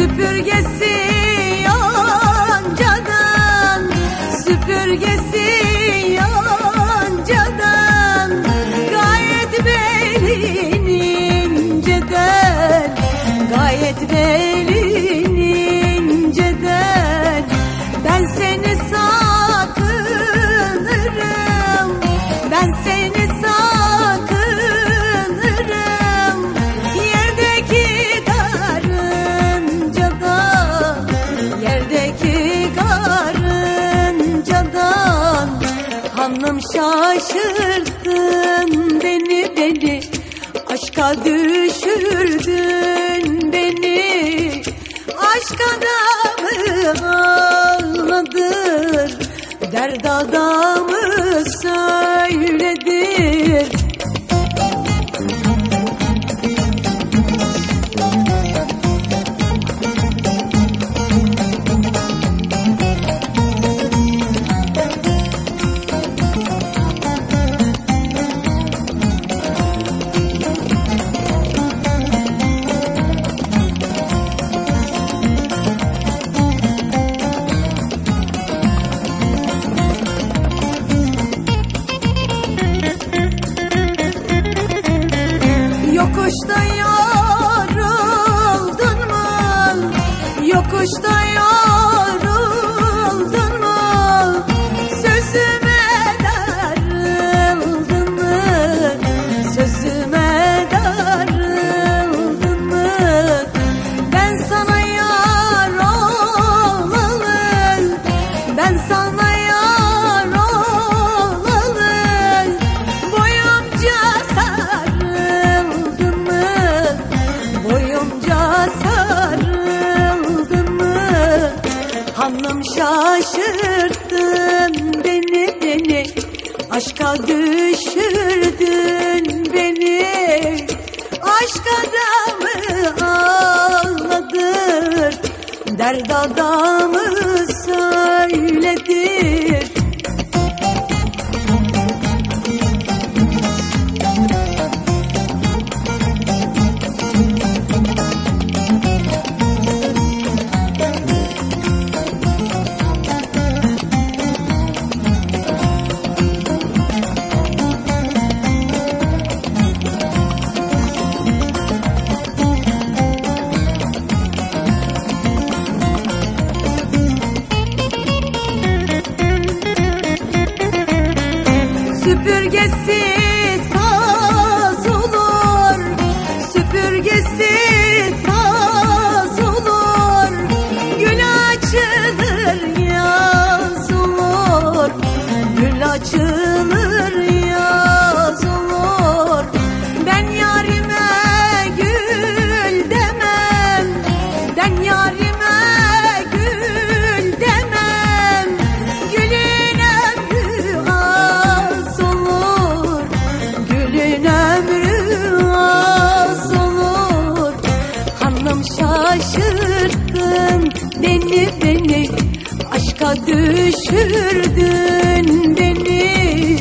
süpürge şaşırttın beni beni. Aşka düşürdün beni. Aşk adamı ağladır Derd adamı nos. Hanım şaşırttın beni beni. Aşka düşürdün beni. Aşk adamı ağladır. Derd adamı engrandecida. Beni Aşka düşürdün beni.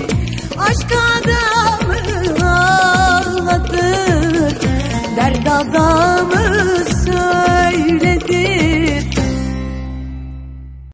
Aşk adamı ağladır Derd adamı